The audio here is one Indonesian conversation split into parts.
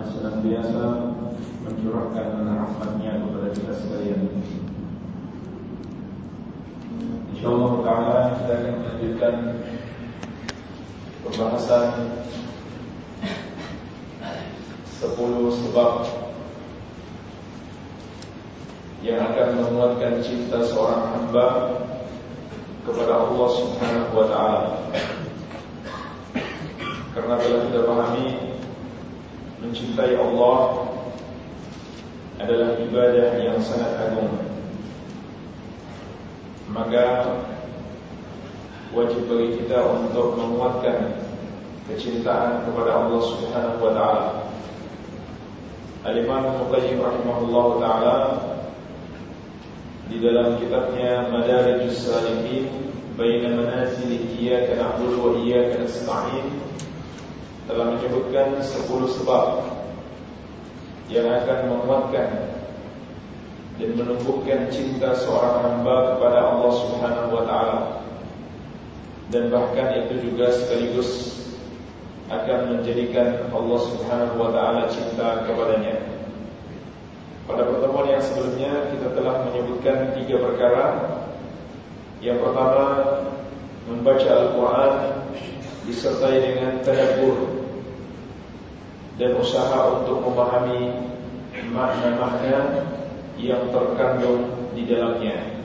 yang senantiasa mencurahkan rahmatnya kepada kita sekalian. InsyaAllah Ta'ala kita akan melanjutkan pembahasan 10 sebab yang akan menguatkan cinta seorang hamba kepada Allah Subhanahu wa taala. Karena telah kita pahami mencintai Allah adalah ibadah yang sangat agung. Maka wajib bagi kita untuk menguatkan kecintaan kepada Allah Subhanahu wa taala. Al-Imam Muqayyim rahimahullah taala di dalam kitabnya Madarijus Salikin Baina Manazil Iyyaka Na'budu wa Iyyaka Nasta'in telah menyebutkan 10 sebab yang akan menguatkan dan menumbuhkan cinta seorang hamba kepada Allah Subhanahu wa taala. Dan bahkan itu juga sekaligus akan menjadikan Allah Subhanahu wa taala cinta kepadanya. Pada pertemuan yang sebelumnya kita telah menyebutkan tiga perkara. Yang pertama membaca Al-Qur'an disertai dengan tadabbur dan usaha untuk memahami makna-makna yang terkandung di dalamnya.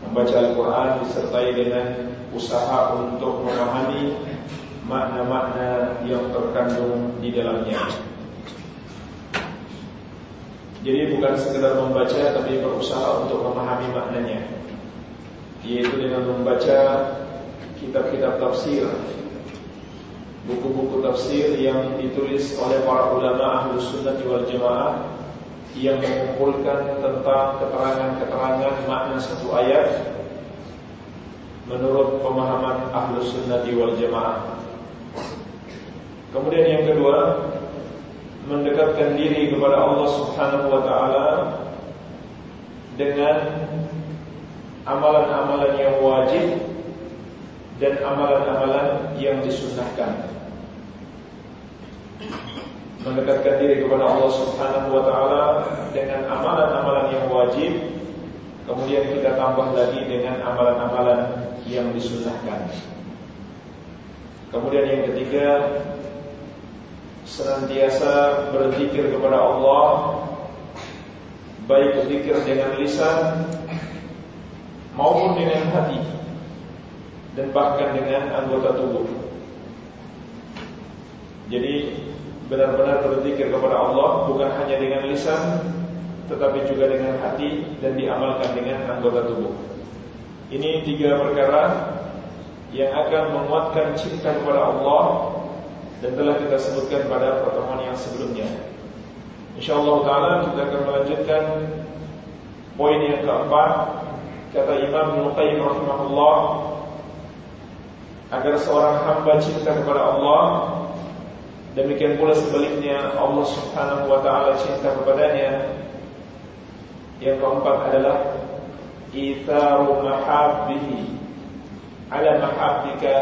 Membaca Al-Quran disertai dengan usaha untuk memahami makna-makna yang terkandung di dalamnya. Jadi bukan sekedar membaca tapi berusaha untuk memahami maknanya. Yaitu dengan membaca kitab-kitab tafsir buku-buku tafsir yang ditulis oleh para ulama ahlu sunnah wal jamaah yang mengumpulkan tentang keterangan-keterangan makna satu ayat menurut pemahaman ahlu sunnah wal jamaah. Kemudian yang kedua, mendekatkan diri kepada Allah Subhanahu wa taala dengan amalan-amalan yang wajib dan amalan-amalan yang disunnahkan mendekatkan diri kepada Allah Subhanahu wa taala dengan amalan-amalan yang wajib kemudian kita tambah lagi dengan amalan-amalan yang disunnahkan. Kemudian yang ketiga senantiasa berzikir kepada Allah baik berzikir dengan lisan maupun dengan hati dan bahkan dengan anggota tubuh jadi benar-benar berzikir kepada Allah bukan hanya dengan lisan tetapi juga dengan hati dan diamalkan dengan anggota tubuh. Ini tiga perkara yang akan menguatkan cinta kepada Allah dan telah kita sebutkan pada pertemuan yang sebelumnya. Insyaallah taala kita akan melanjutkan poin yang keempat kata Imam Ibnu rahimahullah agar seorang hamba cinta kepada Allah Demikian pula sebaliknya Allah Subhanahu wa taala cinta kepadanya. Yang keempat adalah itharu mahabbihi ala mahabbika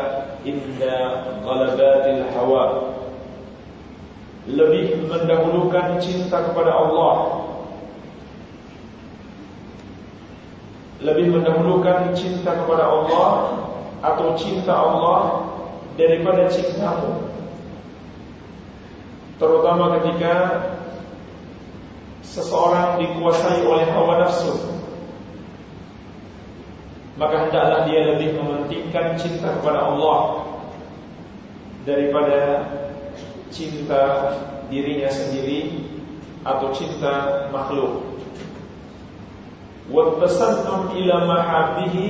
inda ghalabatil hawa. Lebih mendahulukan cinta kepada Allah lebih mendahulukan cinta kepada Allah atau cinta Allah daripada cintamu Terutama ketika seseorang dikuasai oleh hawa nafsu maka hendaklah dia lebih mementingkan cinta kepada Allah daripada cinta dirinya sendiri atau cinta makhluk. Ila mahabbihi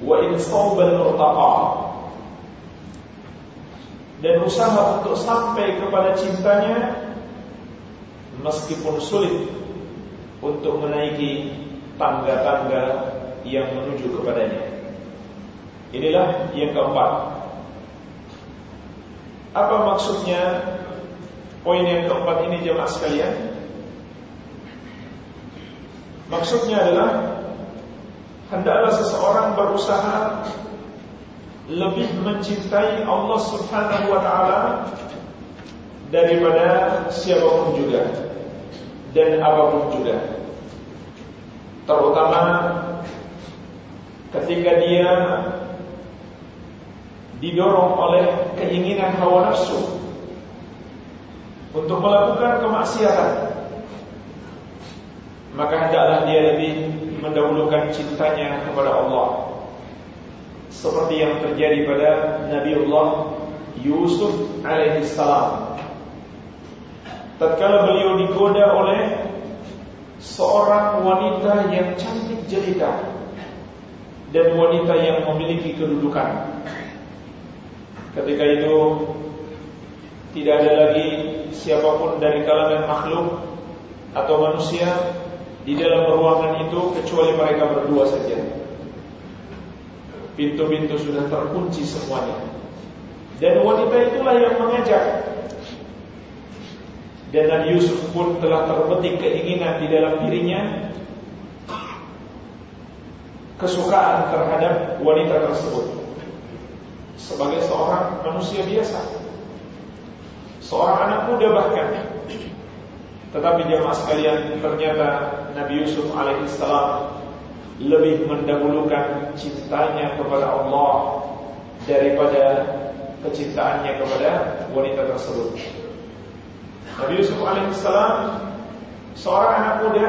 wa in sawbal murtaqa dan usaha untuk sampai kepada cintanya meskipun sulit untuk menaiki tangga-tangga yang menuju kepadanya. Inilah yang keempat. Apa maksudnya poin yang keempat ini jemaah sekalian? Maksudnya adalah hendaklah seseorang berusaha lebih mencintai Allah Subhanahu wa taala daripada siapa pun juga dan apa pun juga. Terutama ketika dia didorong oleh keinginan hawa nafsu untuk melakukan kemaksiatan maka hendaklah dia lebih mendahulukan cintanya kepada Allah seperti yang terjadi pada Nabi Allah Yusuf alaihissalam tatkala beliau digoda oleh seorang wanita yang cantik jelita dan wanita yang memiliki kedudukan ketika itu tidak ada lagi siapa pun dari kalangan makhluk atau manusia di dalam ruangan itu kecuali mereka berdua saja. Pintu-pintu sudah terkunci semuanya. Dan wanita itulah yang mengajak. Dan Nabi Yusuf pun telah terbetik keinginan di dalam dirinya kesukaan terhadap wanita tersebut sebagai seorang manusia biasa. Seorang anak muda bahkan. Tetapi jemaah sekalian, ternyata Nabi Yusuf alaihissalam lebih mendahulukan cintanya kepada Allah daripada kecintaannya kepada wanita tersebut. Nabi Yusuf alaihissalam seorang anak muda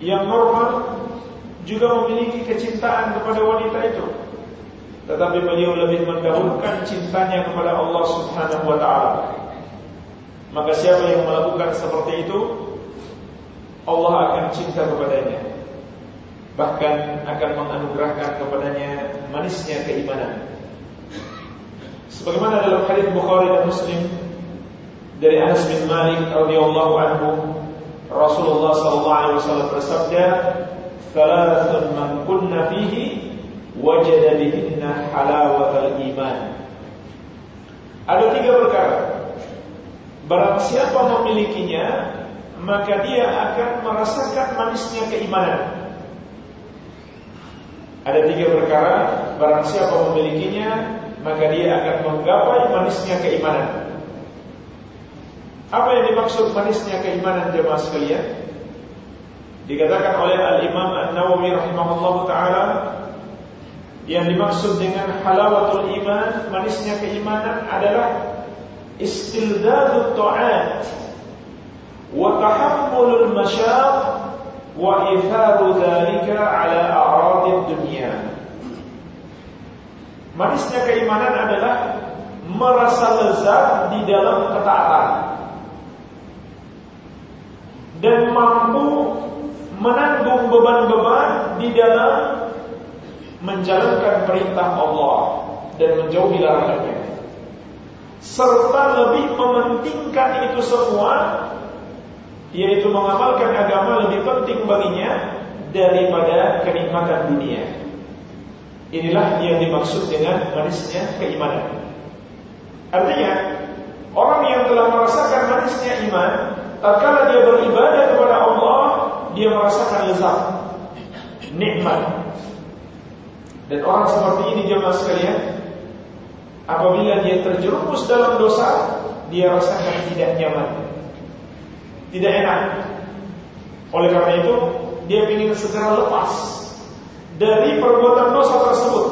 yang normal juga memiliki kecintaan kepada wanita itu. Tetapi beliau lebih mendahulukan cintanya kepada Allah Subhanahu wa taala. Maka siapa yang melakukan seperti itu Allah akan cinta kepadanya Bahkan akan menganugerahkan kepadanya manisnya keimanan. Sebagaimana dalam hadis Bukhari dan Muslim dari Anas bin Malik radhiyallahu anhu Rasulullah sallallahu alaihi wasallam bersabda "Thalathun man kunna fihi wajada bihinna halawatal iman." Ada tiga perkara. Barang siapa memilikinya Maka dia akan merasakan manisnya keimanan ada tiga perkara Barang siapa memilikinya Maka dia akan menggapai manisnya keimanan Apa yang dimaksud manisnya keimanan jemaah sekalian? Dikatakan oleh Al-Imam An-Nawawi rahimahullah ta'ala Yang dimaksud dengan halawatul iman Manisnya keimanan adalah Istildadut ta'at Wa tahammulul masyarakat wa ذلك dzalika ala aradid dunya. Manisnya keimanan adalah merasa lezat di dalam ketaatan dan mampu menanggung beban-beban di dalam menjalankan perintah Allah dan menjauhi larangannya serta lebih mementingkan itu semua yaitu mengamalkan agama lebih penting baginya daripada kenikmatan dunia. Inilah yang dimaksud dengan manisnya keimanan. Artinya, orang yang telah merasakan manisnya iman, tatkala dia beribadah kepada Allah, dia merasakan lezat, nikmat. Dan orang seperti ini jemaah sekalian, Apabila dia terjerumus dalam dosa, dia rasakan tidak nyaman, tidak enak. Oleh karena itu, dia ingin segera lepas dari perbuatan dosa tersebut.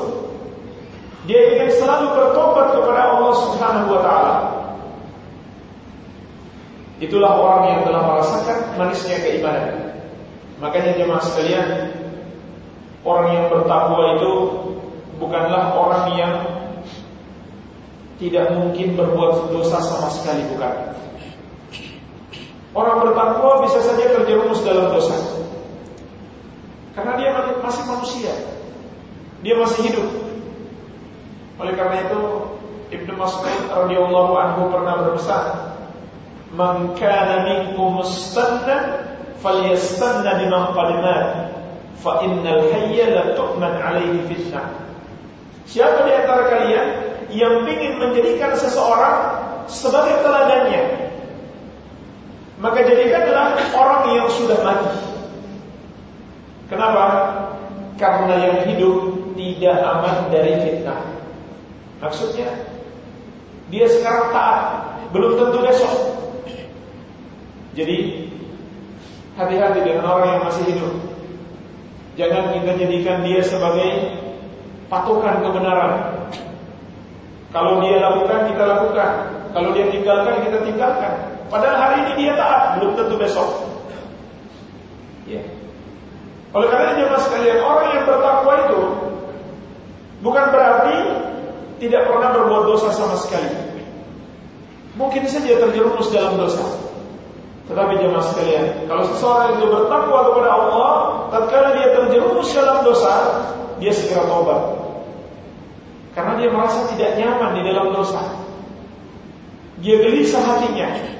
Dia ingin selalu bertobat kepada Allah Subhanahu wa taala. Itulah orang yang telah merasakan manisnya keimanan. Makanya jemaah sekalian, orang yang bertakwa itu bukanlah orang yang tidak mungkin berbuat dosa sama sekali bukan. Orang bertakwa bisa saja terjerumus dalam dosa. Karena dia masih manusia. Dia masih hidup. Oleh karena itu Ibnu Mas'ud radhiyallahu anhu pernah berpesan, "Man kana minkum mustanna falyastanna bima qadimat, fa innal hayya la tu'man 'alaihi fitnah." Siapa di antara kalian yang ingin menjadikan seseorang sebagai teladannya maka jadikanlah orang yang sudah mati kenapa? karena yang hidup tidak aman dari fitnah maksudnya dia sekarang taat belum tentu besok. Jadi hati-hati dengan orang yang masih hidup. Jangan kita jadikan dia sebagai patokan kebenaran. Kalau dia lakukan, kita lakukan. Kalau dia tinggalkan, kita tinggalkan. Padahal hari ini dia taat, belum tentu besok. Ya. Oleh karena jemaah sekalian, orang yang bertakwa itu bukan berarti tidak pernah berbuat dosa sama sekali. Mungkin saja terjerumus dalam dosa. Tetapi jemaah sekalian, kalau seseorang itu bertakwa kepada Allah, tatkala dia terjerumus dalam dosa, dia segera taubat. Karena dia merasa tidak nyaman di dalam dosa. Dia gelisah hatinya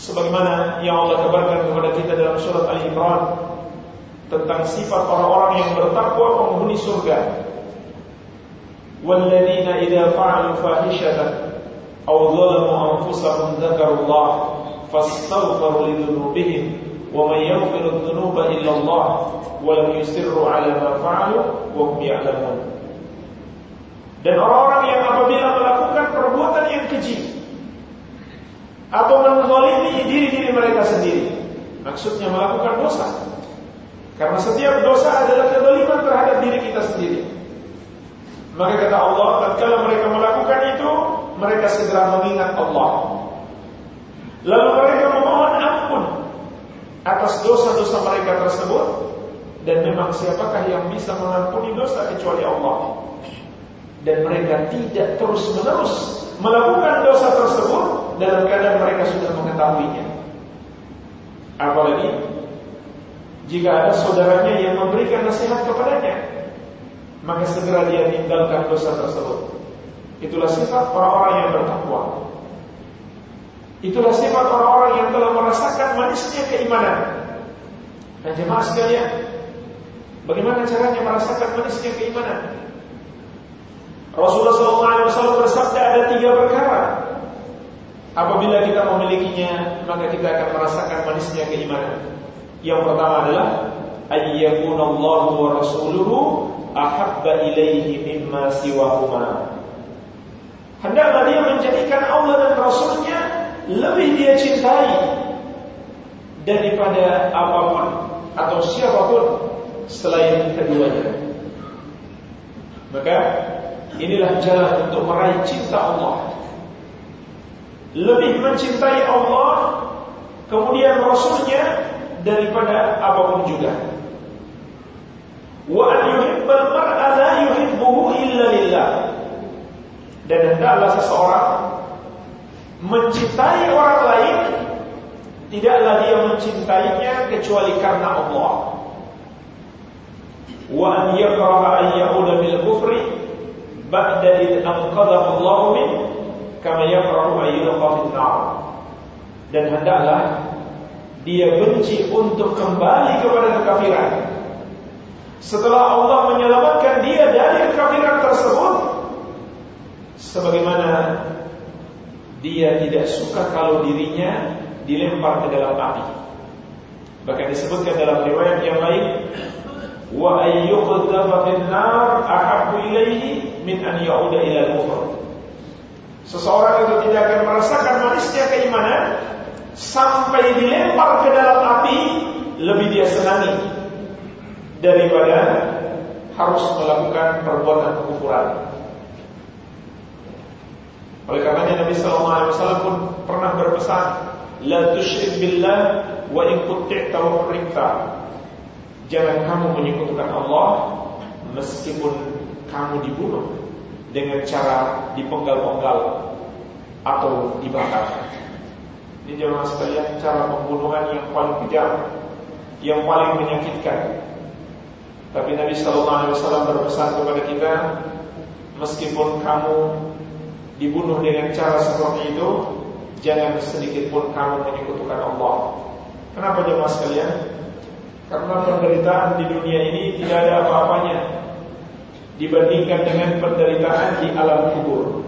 sebagaimana yang Allah kabarkan kepada kita dalam surat Al Imran tentang sifat orang-orang yang bertakwa penghuni surga. Dan orang-orang yang apabila melakukan perbuatan yang keji atau menzalimi diri-diri mereka sendiri maksudnya melakukan dosa karena setiap dosa adalah kezaliman terhadap diri kita sendiri maka kata Allah, tatkala mereka melakukan itu, mereka segera mengingat Allah. Lalu mereka memohon ampun atas dosa-dosa mereka tersebut dan memang siapakah yang bisa mengampuni dosa kecuali Allah. Dan mereka tidak terus-menerus melakukan dosa tersebut dalam keadaan mereka sudah mengetahuinya. Apalagi jika ada saudaranya yang memberikan nasihat kepadanya maka segera dia tinggalkan dosa tersebut. Itulah sifat orang-orang yang bertakwa. Itulah sifat orang-orang yang telah merasakan manisnya keimanan. Dan jemaah sekalian, bagaimana caranya merasakan manisnya keimanan? Rasulullah SAW bersabda ada tiga perkara. Apabila kita memilikinya, maka kita akan merasakan manisnya keimanan. Yang pertama adalah ayyakunallahu wa rasuluhu ahabba ilaihi mimma siwahuma. Hendaklah dia menjadikan Allah dan Rasulnya lebih dia cintai daripada apa pun atau siapa pun selain keduanya. Maka inilah jalan untuk meraih cinta Allah. Lebih mencintai Allah kemudian Rasulnya daripada apapun juga wa an yuhibbal mar'a la yuhibbuhu illa lillah. Dan hendaklah seseorang mencintai orang lain tidaklah dia mencintainya kecuali karena Allah. Wa yakraha an ya'uda bil kufri ba'da id anqadhahu Allah min kama yakrahu an yulqa fil. Dan hendaklah dia benci untuk kembali kepada kekafiran setelah Allah menyelamatkan dia dari kekafiran tersebut sebagaimana dia tidak suka kalau dirinya dilempar ke dalam api. Bahkan disebutkan dalam riwayat yang lain, wa ayyuqdhafa fil nar ahabbu ilaihi min an ya'uda ila al-kufr. Seseorang itu tidak akan merasakan manisnya keimanan sampai dilempar ke dalam api lebih dia senangi daripada harus melakukan perbuatan kekufuran. Oleh karenanya Nabi sallallahu alaihi wasallam pun pernah berpesan, "La tusyrik billah wa in qut'ta wa Jangan kamu menyekutukan Allah meskipun kamu dibunuh dengan cara dipenggal-penggal atau dibakar. Ini jangan sekalian cara pembunuhan yang paling kejam, yang paling menyakitkan tapi Nabi Sallallahu Alaihi Wasallam berpesan kepada kita, meskipun kamu dibunuh dengan cara seperti itu, jangan sedikit pun kamu menyekutukan Allah. Kenapa jemaah sekalian? Karena penderitaan di dunia ini tidak ada apa-apanya dibandingkan dengan penderitaan di alam kubur.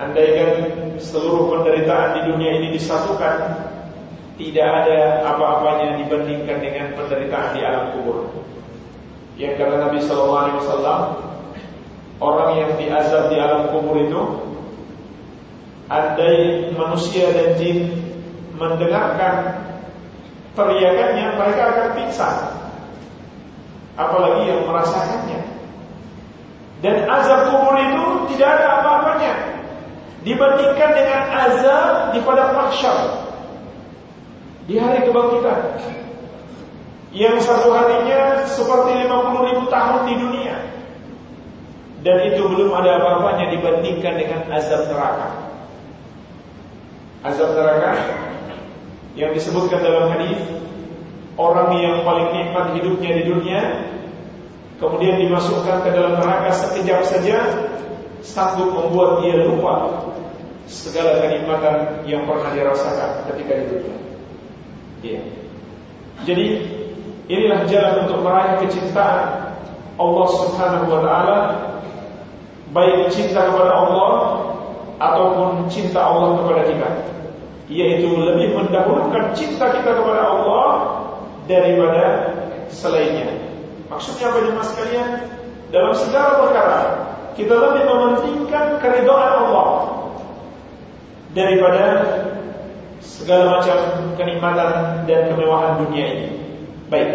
Andaikan seluruh penderitaan di dunia ini disatukan tidak ada apa-apanya dibandingkan dengan penderitaan di alam kubur. Yang kata Nabi Wasallam, orang yang diazab di alam kubur itu andai manusia dan jin mendengarkan teriakannya mereka akan pingsan. Apalagi yang merasakannya. Dan azab kubur itu tidak ada apa-apanya dibandingkan dengan azab di pada mahsyar. Di hari kebangkitan. Yang satu harinya seperti 50 ribu tahun di dunia. Dan itu belum ada apa-apanya dibandingkan dengan azab neraka. Azab neraka yang disebutkan dalam hadis orang yang paling nikmat hidupnya di dunia kemudian dimasukkan ke dalam neraka sekejap saja sanggup membuat dia lupa segala kenikmatan yang pernah dirasakan ketika di dunia. Ya. Jadi inilah jalan untuk meraih kecintaan Allah Subhanahu wa taala baik cinta kepada Allah ataupun cinta Allah kepada kita yaitu lebih mendahulukan cinta kita kepada Allah daripada selainnya. Maksudnya apa jemaah sekalian? Dalam segala perkara kita lebih mementingkan keridhaan Allah daripada segala macam kenikmatan dan kemewahan dunia ini. Baik,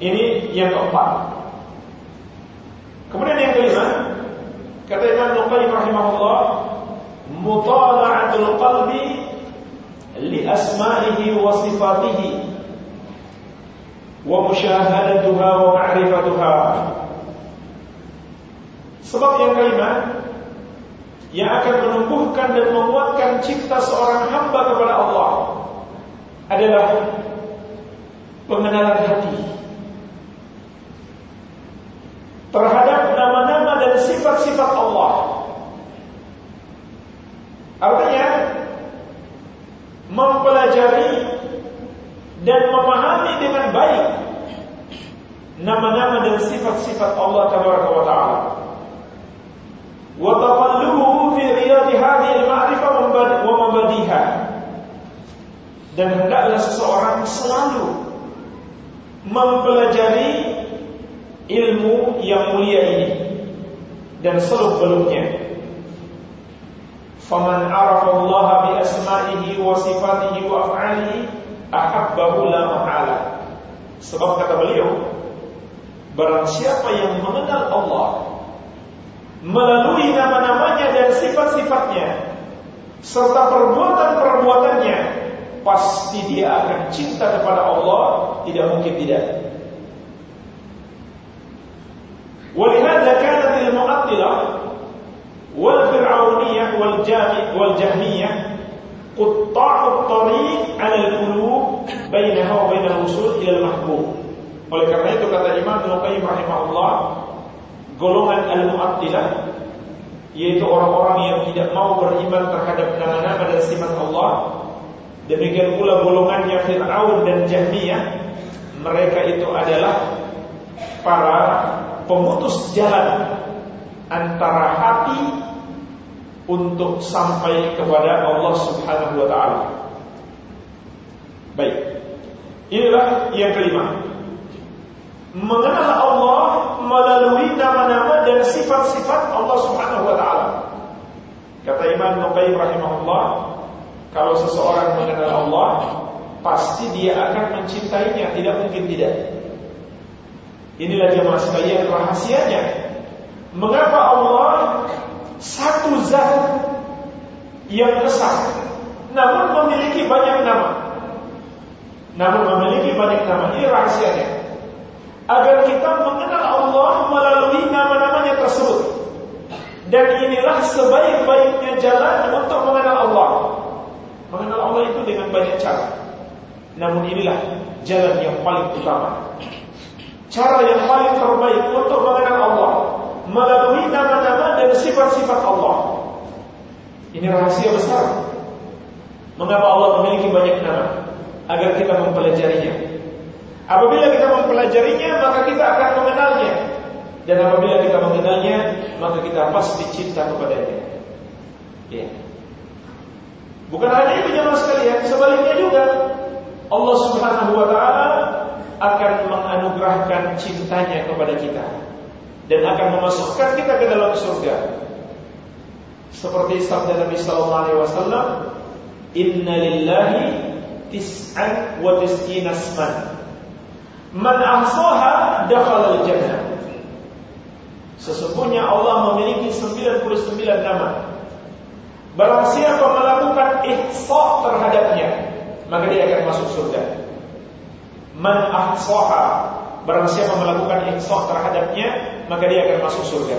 ini yang keempat. Kemudian yang kelima, kata Imam Nukai rahimahullah, mutala'atul qalbi li asma'ihi wa sifatihi wa musyahadatuha wa ma'rifatuha. Sebab yang kelima Yang akan menumbuhkan dan menguatkan cipta seorang hamba kepada Allah Adalah Pengenalan hati Terhadap nama-nama dan sifat-sifat Allah Artinya mempelajari dan memahami dengan baik nama-nama dan sifat-sifat Allah taala. Wa taqalluhu fi mabadiha. Dan hendaklah seseorang selalu mempelajari ilmu yang mulia ini dan seluk-beluknya Faman arafa Allah bi asma'ihi wa sifatihi wa af'alihi. Sebab kata beliau, barang siapa yang mengenal Allah melalui nama-namanya dan sifat-sifatnya serta perbuatan-perbuatannya, pasti dia akan cinta kepada Allah, tidak mungkin tidak. Walihada kanat al-mu'attilah والفرعونية والجهمية قطاع الطريق على القلوب بينها وبين الوصول إلى المحبوب oleh karena itu kata Imam Ibnu Qayyim rahimahullah golongan al-mu'attilah yaitu orang-orang yang tidak mau beriman terhadap nama-nama dan sifat Allah demikian pula golongannya Fir'aun dan Jahmiyah mereka itu adalah para pemutus jalan antara hati untuk sampai kepada Allah Subhanahu wa taala. Baik. Inilah yang kelima. Mengenal Allah melalui nama-nama dan sifat-sifat Allah Subhanahu wa taala. Kata Imam Nuqayyim rahimahullah, kalau seseorang mengenal Allah, pasti dia akan mencintainya, tidak mungkin tidak. Inilah jemaah sekalian rahasianya. Mengapa Allah satu zat yang besar namun memiliki banyak nama. Namun memiliki banyak nama. Ini rahasianya. Agar kita mengenal Allah melalui nama-namanya tersebut. Dan inilah sebaik-baiknya jalan untuk mengenal Allah. Mengenal Allah itu dengan banyak cara. Namun inilah jalan yang paling utama. Cara yang paling terbaik untuk mengenal Allah melalui nama-nama dan sifat-sifat Allah. Ini rahasia besar. Mengapa Allah memiliki banyak nama? Agar kita mempelajarinya. Apabila kita mempelajarinya, maka kita akan mengenalnya. Dan apabila kita mengenalnya, maka kita pasti cinta kepadanya. Ya. Bukan hanya itu jemaah sekalian, sebaliknya juga Allah Subhanahu wa taala akan menganugerahkan cintanya kepada kita dan akan memasukkan kita ke dalam surga. Seperti sabda Nabi sallallahu alaihi wasallam, "Inna lillahi tis'an wa tis'ina asman. Man ahsaha dakhala al-jannah." Sesungguhnya Allah memiliki 99 nama. Barang siapa melakukan ihsa terhadapnya, maka dia akan masuk surga. Man ahsaha, barang siapa melakukan ihsa terhadapnya, maka dia akan masuk surga.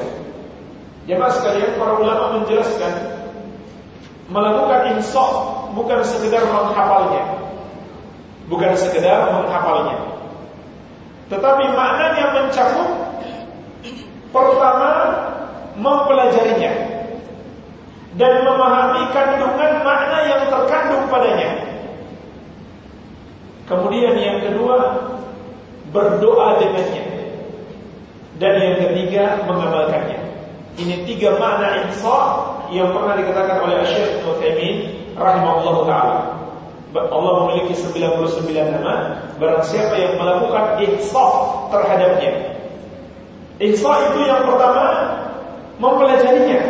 Jemaah sekalian, para ulama menjelaskan melakukan ihsa bukan sekedar menghafalnya. Bukan sekedar menghafalnya. Tetapi maknanya mencakup pertama mempelajarinya dan memahami kandungan makna yang terkandung padanya. Kemudian yang kedua berdoa dengannya. Dan yang ketiga mengamalkannya. Ini tiga makna ihsa yang pernah dikatakan oleh Syekh Utsaimin rahimahullah taala. Allah memiliki 99 nama, barang siapa yang melakukan ihsa terhadapnya. Ihsa itu yang pertama mempelajarinya,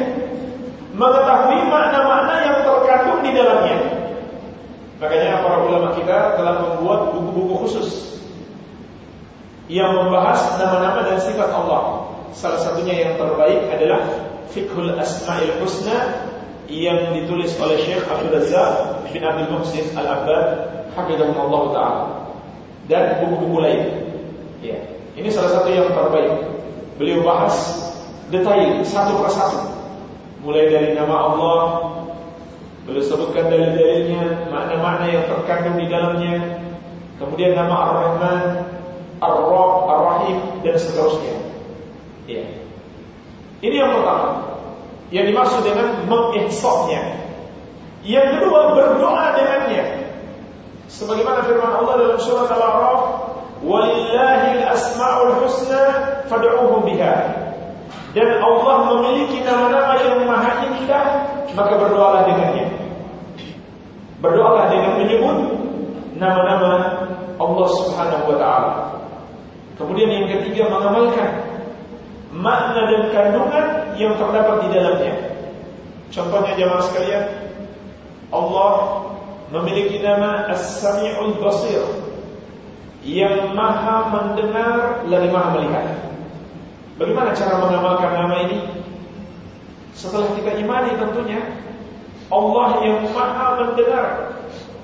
mengetahui makna-makna yang terkandung di dalamnya. Makanya para ulama kita telah membuat buku-buku khusus yang membahas nama-nama dan sifat Allah. Salah satunya yang terbaik adalah Fiqhul Asma'il Husna yang ditulis oleh Syekh Abdul Razak bin Abdul Muhsin Al-Abbad hafizahullah taala dan buku-buku lain. Ya. Ini salah satu yang terbaik. Beliau bahas detail satu persatu. Mulai dari nama Allah, beliau sebutkan dalil-dalilnya, makna-makna yang terkandung di dalamnya. Kemudian nama Ar-Rahman, Ar-Rab, Ar-Rahim dan seterusnya. Ya. Ini yang pertama. Yang dimaksud dengan mengihsoknya. Yang kedua berdoa dengannya. Sebagaimana firman Allah dalam surat Al-A'raf, "Walillahi al-asma'ul husna fad'uhu biha." Dan Allah memiliki nama-nama yang maha indah, maka berdoalah dengannya. Berdoalah dengan menyebut nama-nama Allah Subhanahu wa taala. Kemudian yang ketiga mengamalkan makna dan kandungan yang terdapat di dalamnya. Contohnya jemaah sekalian, Allah memiliki nama As-Sami'ul Basir yang maha mendengar lagi maha melihat. Bagaimana cara mengamalkan nama ini? Setelah kita imani tentunya Allah yang maha mendengar.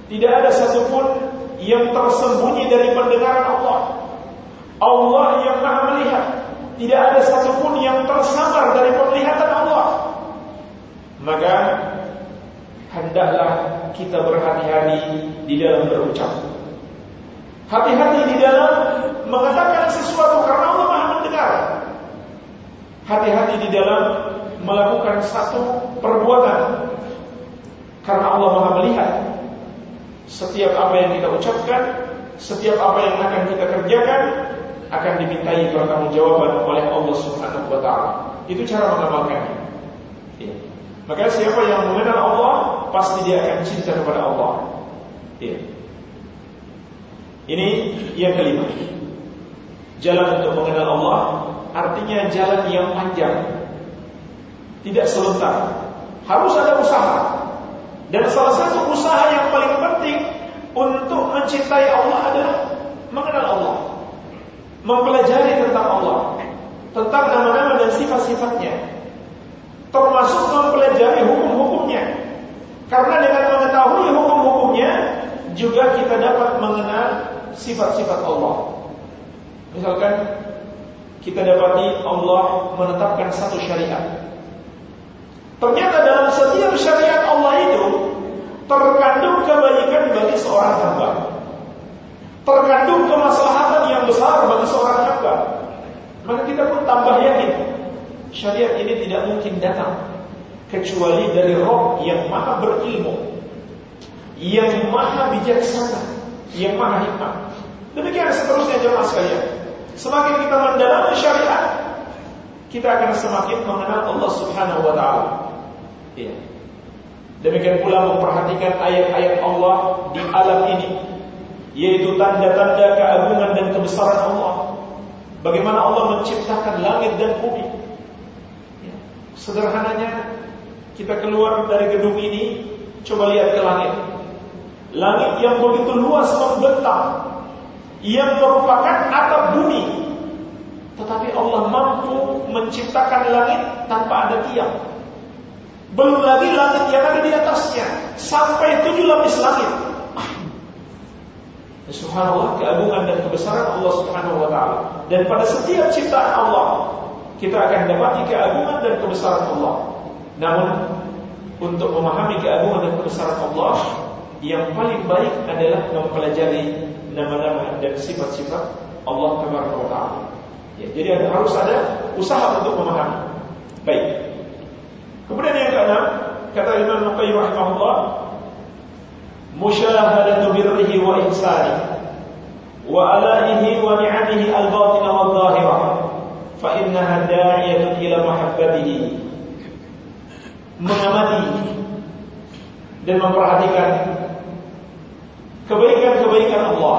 Tidak ada satupun yang tersembunyi dari pendengaran Allah. Allah yang maha melihat. Tidak ada satupun yang tersamar dari penglihatan Allah. Maka hendaklah kita berhati-hati di dalam berucap. Hati-hati di dalam mengatakan sesuatu karena Allah Maha mendengar. Hati-hati di dalam melakukan satu perbuatan karena Allah Maha melihat. Setiap apa yang kita ucapkan, setiap apa yang akan kita kerjakan, akan dimintai pertanggungjawaban oleh Allah Subhanahu wa taala. Itu cara mengamalkannya. Ya. Maka siapa yang mengenal Allah, pasti dia akan cinta kepada Allah. Ya. Ini yang kelima. Jalan untuk mengenal Allah artinya jalan yang panjang. Tidak sebentar. Harus ada usaha. Dan salah satu usaha yang paling penting untuk mencintai Allah adalah mengenal Allah mempelajari tentang Allah, tentang nama-nama dan sifat-sifatnya, termasuk mempelajari hukum-hukumnya. Karena dengan mengetahui hukum-hukumnya, juga kita dapat mengenal sifat-sifat Allah. Misalkan kita dapati Allah menetapkan satu syariat. Ternyata dalam setiap syariat Allah itu terkandung kebaikan bagi seorang hamba terkandung kemaslahatan yang besar bagi seorang hamba. Maka kita pun tambah yakin syariat ini tidak mungkin datang kecuali dari Roh yang maha berilmu, yang maha bijaksana, yang maha hikmah. Demikian seterusnya jemaah sekalian. Semakin kita mendalami syariat, kita akan semakin mengenal Allah Subhanahu wa taala. Iya. Demikian pula memperhatikan ayat-ayat Allah di alam ini yaitu tanda-tanda keagungan dan kebesaran Allah. Bagaimana Allah menciptakan langit dan bumi. Ya. Sederhananya Kita keluar dari gedung ini, coba lihat ke langit. Langit yang begitu luas membentang, yang merupakan atap bumi. Tetapi Allah mampu menciptakan langit tanpa ada tiang. Belum lagi langit yang ada di atasnya, sampai tujuh lapis langit. Subhanallah keagungan dan kebesaran Allah Subhanahu wa taala. Dan pada setiap ciptaan Allah kita akan dapati keagungan dan kebesaran Allah. Namun untuk memahami keagungan dan kebesaran Allah yang paling baik adalah mempelajari nama-nama dan sifat-sifat Allah Taala. Ya, jadi ada, harus ada usaha untuk memahami. Baik. Kemudian yang keenam, kata Imam Nuqayyim rahimahullah, مشاهدة بره وإحسانه وآلائه ونعمه الباطنة والظاهرة فإنها داعية إلى محبته mengamati dan memperhatikan kebaikan-kebaikan Allah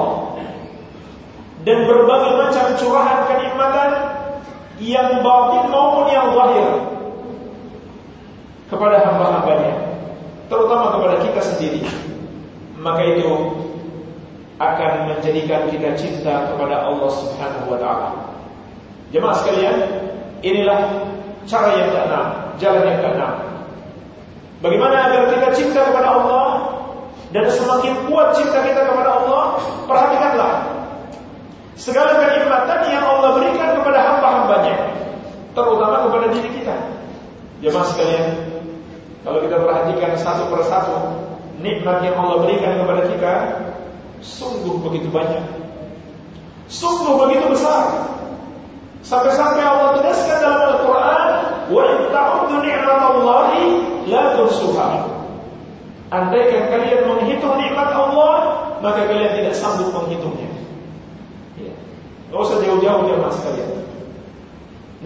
dan berbagai macam curahan kenikmatan yang batin maupun yang zahir kepada hamba-hambanya terutama kepada kita sendiri maka itu akan menjadikan kita cinta kepada Allah Subhanahu wa taala. Jemaah sekalian, inilah cara yang keenam, jalan yang keenam. Bagaimana agar kita cinta kepada Allah dan semakin kuat cinta kita kepada Allah? Perhatikanlah segala kenikmatan yang Allah berikan kepada hamba-hambanya, terutama kepada diri kita. Jemaah sekalian, kalau kita perhatikan satu persatu nikmat yang Allah berikan kepada kita sungguh begitu banyak. Sungguh begitu besar. Sampai-sampai Allah tegaskan dalam Al-Quran, "Wa in ta'uddu ni'matallahi la tuhsuha." Andaikan kalian menghitung nikmat Allah, maka kalian tidak sanggup menghitungnya. Ya. Gak usah jauh-jauh ya mas kalian.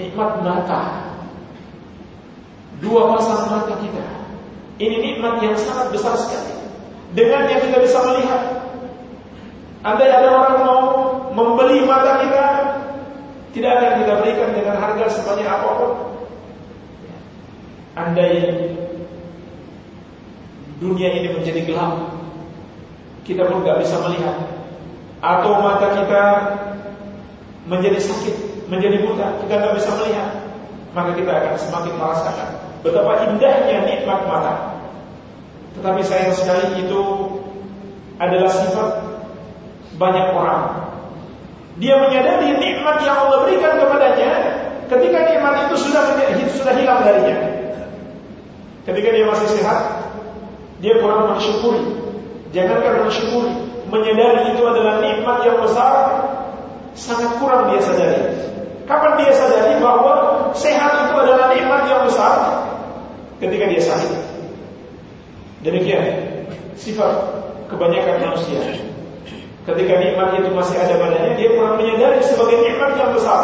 Nikmat mata, dua pasang mata kita ini nikmat yang sangat besar sekali. Dengan yang kita bisa melihat. Andai ada orang mau membeli mata kita, tidak akan kita berikan dengan harga sebanyak apa pun. Andai dunia ini menjadi gelap, kita pun nggak bisa melihat. Atau mata kita menjadi sakit, menjadi buta, kita nggak bisa melihat, maka kita akan semakin merasakan betapa indahnya nikmat mata. Tetapi sayang sekali itu adalah sifat banyak orang. Dia menyadari nikmat yang Allah berikan kepadanya ketika nikmat itu sudah sudah hilang darinya. Ketika dia masih sehat, dia kurang mensyukuri. Jangankan mensyukuri, menyadari itu adalah nikmat yang besar, sangat kurang dia sadari. Kapan dia sadari bahwa sehat itu adalah nikmat yang besar? Ketika dia sakit. Demikian sifat kebanyakan manusia. Ketika nikmat itu masih ada padanya, dia kurang menyadari sebagai nikmat yang besar.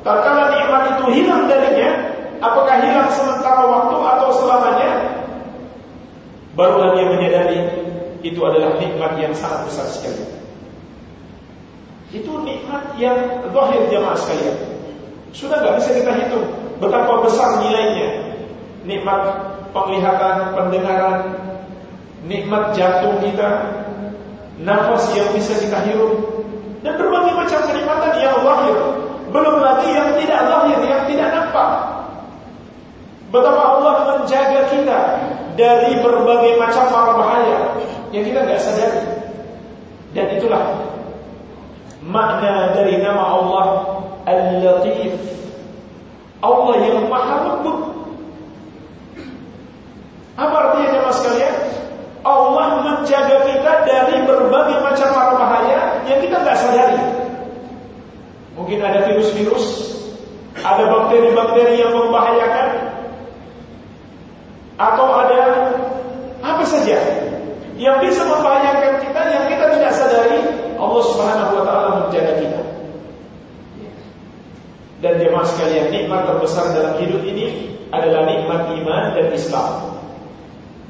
Tatkala nikmat itu hilang darinya, apakah hilang sementara waktu atau selamanya? Barulah dia menyadari itu adalah nikmat yang sangat besar sekali. Itu nikmat yang zahir jamaah sekalian. Sudah nggak bisa kita hitung betapa besar nilainya. Nikmat penglihatan, pendengaran, nikmat jantung kita, nafas yang bisa kita hirup, dan berbagai macam kenikmatan yang lahir. Belum lagi yang tidak lahir, yang tidak nampak. Betapa Allah menjaga kita dari berbagai macam mara bahaya yang kita nggak sadari. Dan itulah makna dari nama Allah Al-Latif. Allah yang maha lembut apa artinya jemaah sekalian? Allah menjaga kita dari berbagai macam bahaya yang kita nggak sadari. Mungkin ada virus-virus, ada bakteri-bakteri yang membahayakan, atau ada apa saja yang bisa membahayakan kita yang kita tidak sadari. Allah Subhanahu wa taala menjaga kita. Dan jemaah sekalian, nikmat terbesar dalam hidup ini adalah nikmat iman dan Islam.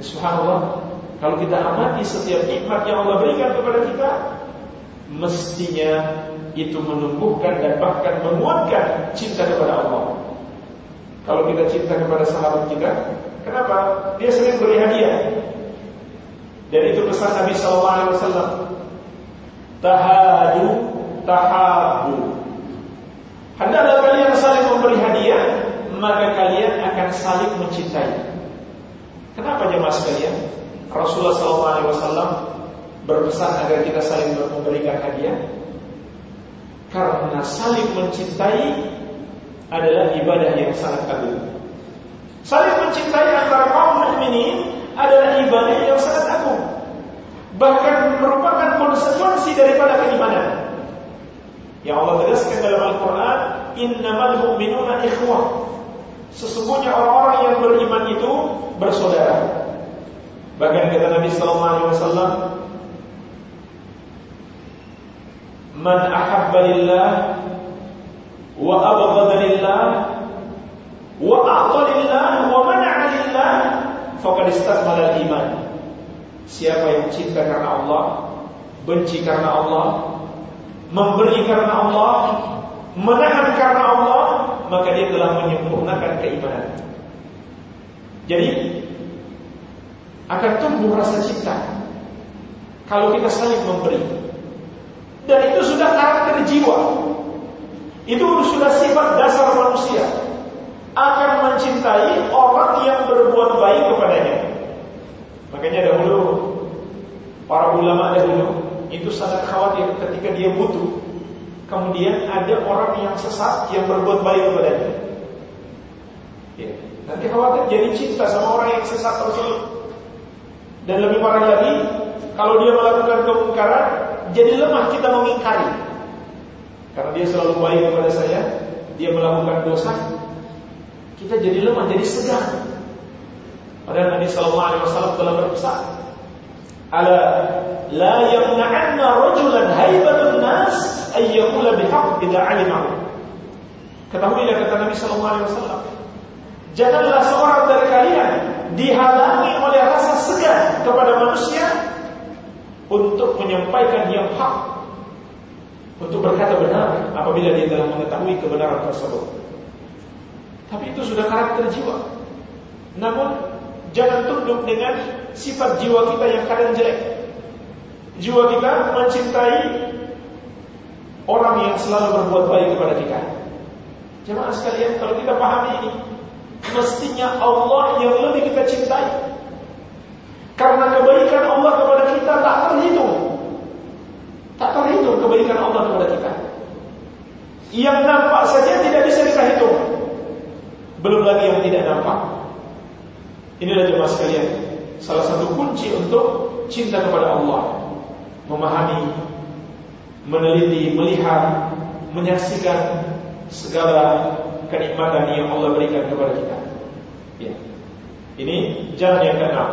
Subhanallah, kalau kita amati setiap nikmat yang Allah berikan kepada kita, mestinya itu menumbuhkan dan bahkan menguatkan cinta kepada Allah. Kalau kita cinta kepada sahabat kita, Kenapa? Dia sering beri hadiah. Dan itu pesan Nabi alaihi wasallam. Tahadu tahabu. Hendaklah kalian saling memberi hadiah, maka kalian akan saling mencintai. Kenapa jemaah sekalian? Rasulullah wasallam berpesan agar kita saling memberikan hadiah karena saling mencintai adalah ibadah yang sangat agung. Saling mencintai antara kaum mukminin adalah ibadah yang sangat agung. Bahkan merupakan konsekuensi daripada keimanan. Yang Allah tegaskan dalam Al-Quran, Innamal mu'minuna ikhwah. Sesungguhnya orang-orang yang beriman itu bersaudara. Bahkan kata Nabi Sallallahu Alaihi Wasallam, Man ahabba lillah wa abghada lillah wa a'ta lillah wa mana'a lillah faqad istakmala al-iman. Siapa yang cinta karena Allah, benci karena Allah, memberi karena Allah, menahan karena Allah, maka dia telah menyempurnakan keimanan. Jadi akan tumbuh rasa cinta kalau kita saling memberi. Dan itu sudah karakter jiwa. Itu sudah sifat dasar manusia. Akan mencintai orang yang berbuat baik kepadanya. Makanya dahulu para ulama dahulu itu sangat khawatir ketika dia butuh. Kemudian ada orang yang sesat yang berbuat baik kepadanya. Ya. Nanti khawatir jadi cinta sama orang yang sesat tersebut. Dan lebih parah lagi, kalau dia melakukan kemungkaran, jadi lemah kita mengingkari. Karena dia selalu baik kepada saya, dia melakukan dosa, kita jadi lemah, jadi segan. Padahal Nabi Sallallahu Alaihi Wasallam telah berpesan, "Ala la yamna'anna rajulan haibatun nas ay yaqula bihaq idza 'alimahu." Ketahuilah kata Nabi Sallallahu Alaihi Wasallam, janganlah seorang dari kalian dihalangi oleh rasa segan kepada manusia untuk menyampaikan yang hak untuk berkata benar apabila dia telah mengetahui kebenaran tersebut. Tapi itu sudah karakter jiwa. Namun jangan tunduk dengan sifat jiwa kita yang kadang jelek. Jiwa kita mencintai orang yang selalu berbuat baik kepada kita. Jemaah sekalian, kalau kita pahami ini, mestinya Allah yang lebih kita cintai. Karena kebaikan Allah kepada kita tak terhitung. Tak terhitung kebaikan Allah kepada kita. Yang nampak saja tidak bisa kita hitung. Belum lagi yang tidak nampak. Inilah jemaah sekalian, salah satu kunci untuk cinta kepada Allah. Memahami, meneliti, melihat, menyaksikan segala kenikmatan yang Allah berikan kepada kita. Ya. Ini jalan yang keenam.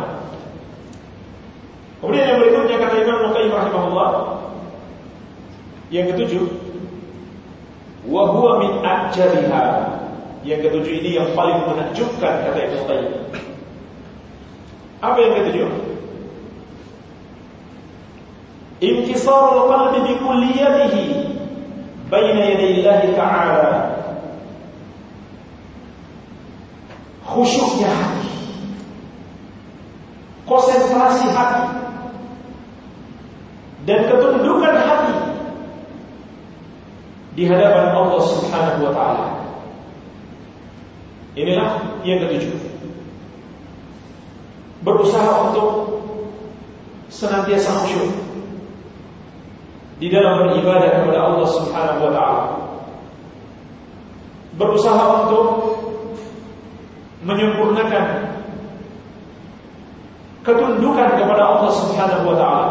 Kemudian yang berikutnya kata Imam Nuqayyim rahimahullah yang ketujuh wa min ajabiha. Yang ketujuh ini yang paling menakjubkan kata Ibnu Qayyim. Apa yang ketujuh? Qalbi bi kulliyatihi baina yaday Allah Ta'ala khusyuknya hati konsentrasi hati dan ketundukan hati di hadapan Allah Subhanahu wa taala. Inilah yang ketujuh. Berusaha untuk senantiasa khusyuk di dalam beribadah kepada Allah Subhanahu wa taala. Berusaha untuk menyempurnakan ketundukan kepada Allah Subhanahu wa taala.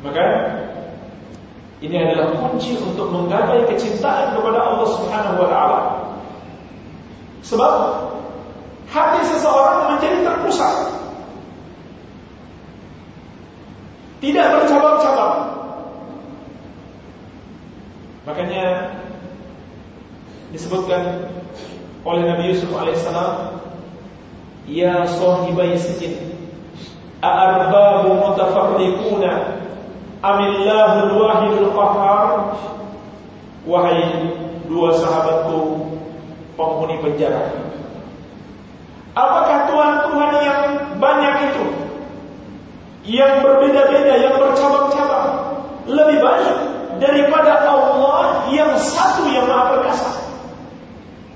Maka ini adalah kunci untuk menggapai kecintaan kepada Allah Subhanahu wa taala. Sebab hati seseorang menjadi terpusat. Tidak bercabang-cabang. Makanya disebutkan oleh Nabi Yusuf alaihissalam, "Ya sahibai sijin, a'arbabu mutafarriquna amillahul wahidul qahhar?" Wahai dua sahabatku penghuni penjara, Apakah Tuhan-Tuhan yang banyak itu yang berbeda-beda, yang bercabang-cabang lebih banyak daripada Allah yang satu yang maha perkasa.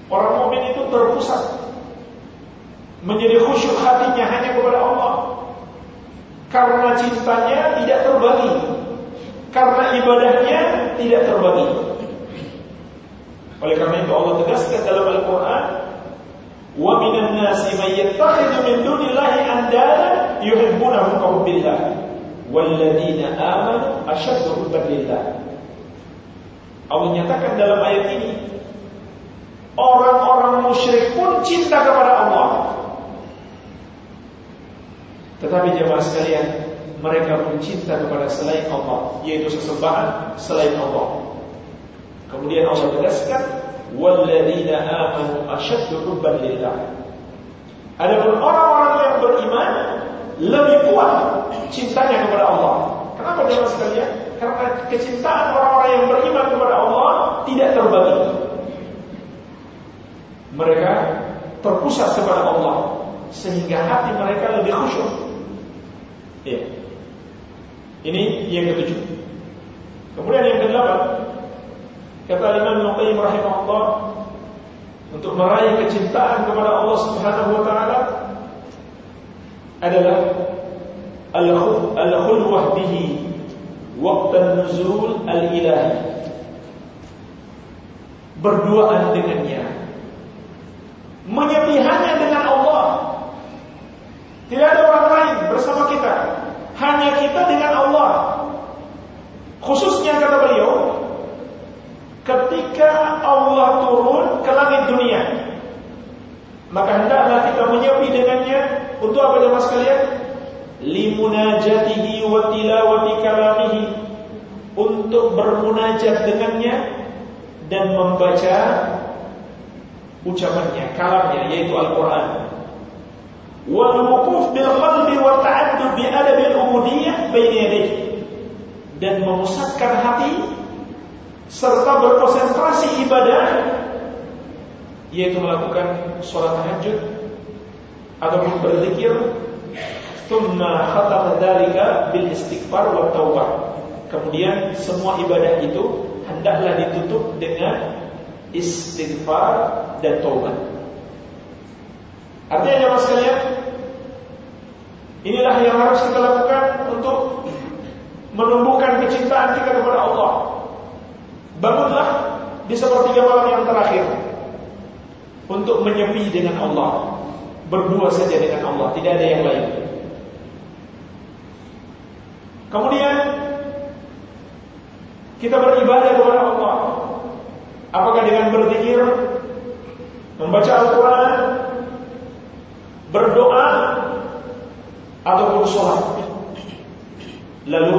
Orang mukmin itu terpusat menjadi khusyuk hatinya hanya kepada Allah. Karena cintanya tidak terbagi. Karena ibadahnya tidak terbagi. Oleh karena itu Allah tegaskan dalam Al-Quran, "Wa minan nasi may yattakhidhu min dunillahi andada yuhibbunahum ka hubbillah, walladzina amanu ashaddu hubban lillah." Allah nyatakan dalam ayat ini, orang-orang musyrik pun cinta kepada Allah. Tetapi jemaah sekalian, mereka pun cinta kepada selain Allah, yaitu sesembahan selain Allah. Kemudian Allah tegaskan, "Walladzina amanu asyaddu hubban lillah." Adapun orang-orang yang beriman lebih kuat cintanya kepada Allah. Kenapa jemaah sekalian? Karena kecintaan orang-orang yang beriman kepada Allah tidak terbagi. Mereka terpusat kepada Allah sehingga hati mereka lebih khusyuk. Ya. Ini yang ketujuh. Kemudian yang kedelapan, kata Imam Nuqayyim rahimahullah untuk meraih kecintaan kepada Allah Subhanahu wa taala adalah al-khulwah bihi waqt nuzul al-ilahi. Berduaan dengannya. Menyepi hanya dengan Allah. Tidak ada orang lain bersama kita. Hanya kita dengan Allah. Khususnya kata beliau, ketika Allah turun ke langit dunia, maka hendaklah kita menyepi dengannya untuk apa jemaah sekalian? Limunajatihi wa tilawati kalamihi untuk bermunajat dengannya dan membaca ucapannya, kalamnya yaitu Al-Qur'an. Wal wuquf bil qalbi wa ta'addud bi dan memusatkan hati serta berkonsentrasi ibadah yaitu melakukan sholat tahajud ataupun berzikir thumma khatama dzalika bil istighfar wa taubah kemudian semua ibadah itu hendaklah ditutup dengan istighfar dan taubat artinya jemaah sekalian inilah yang harus kita lakukan untuk menumbuhkan kecintaan kita kepada Allah. Bangunlah di sepertiga malam yang terakhir untuk menyepi dengan Allah, berdua saja dengan Allah, tidak ada yang lain. Kemudian kita beribadah kepada Allah. Apakah dengan berzikir, membaca Al-Quran, berdoa, ataupun sholat. Lalu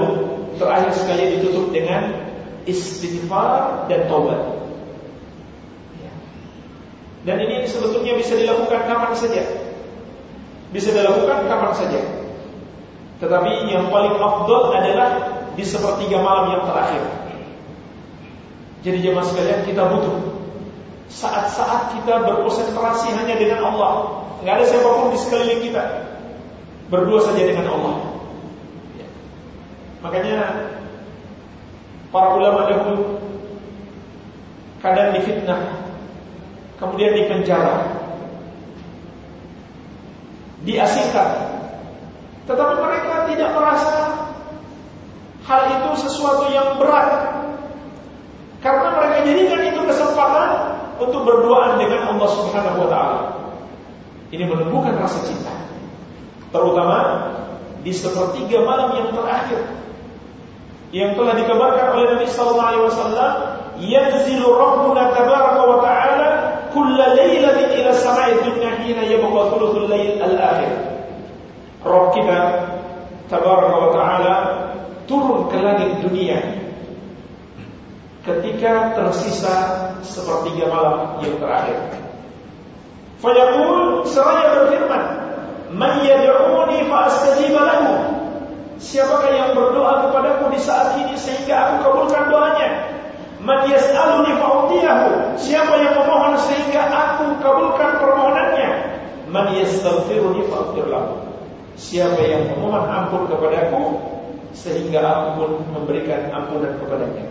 terakhir sekali ditutup dengan istighfar dan taubat. Dan ini sebetulnya bisa dilakukan kapan saja. Bisa dilakukan kapan saja. Tetapi yang paling afdol adalah di sepertiga malam yang terakhir. Jadi jemaah sekalian kita butuh saat-saat kita berkonsentrasi hanya dengan Allah. Nggak ada siapa pun di sekeliling kita. Berdua saja dengan Allah. Makanya para ulama dahulu kadang difitnah, kemudian dipenjara, diasingkan. Tetapi mereka tidak merasa hal itu sesuatu yang berat. Karena mereka jadikan itu kesempatan untuk berduaan dengan Allah Subhanahu wa taala. Ini menumbuhkan rasa cinta. Terutama di sepertiga malam yang terakhir yang telah dikabarkan oleh Nabi sallallahu alaihi wasallam yanzilu rabbuna tabaraka wa ta'ala kulla lailatin ila sama'i dunya hina yabqa thuluthul lail al-akhir Rabb kita tabaraka wa ta'ala turun ke langit dunia ketika tersisa sepertiga malam yang terakhir Fayaqul seraya berfirman Man yad'uni fa astajib lahu Siapakah yang berdoa kepadaku di saat ini sehingga aku kabulkan doanya? Man yas'aluni fa'utiyahu. Siapa yang memohon sehingga aku kabulkan permohonannya? Man yastaghfiruni faghfir lahu. Siapa yang memohon ampun kepadaku sehingga aku pun memberikan ampunan kepadanya.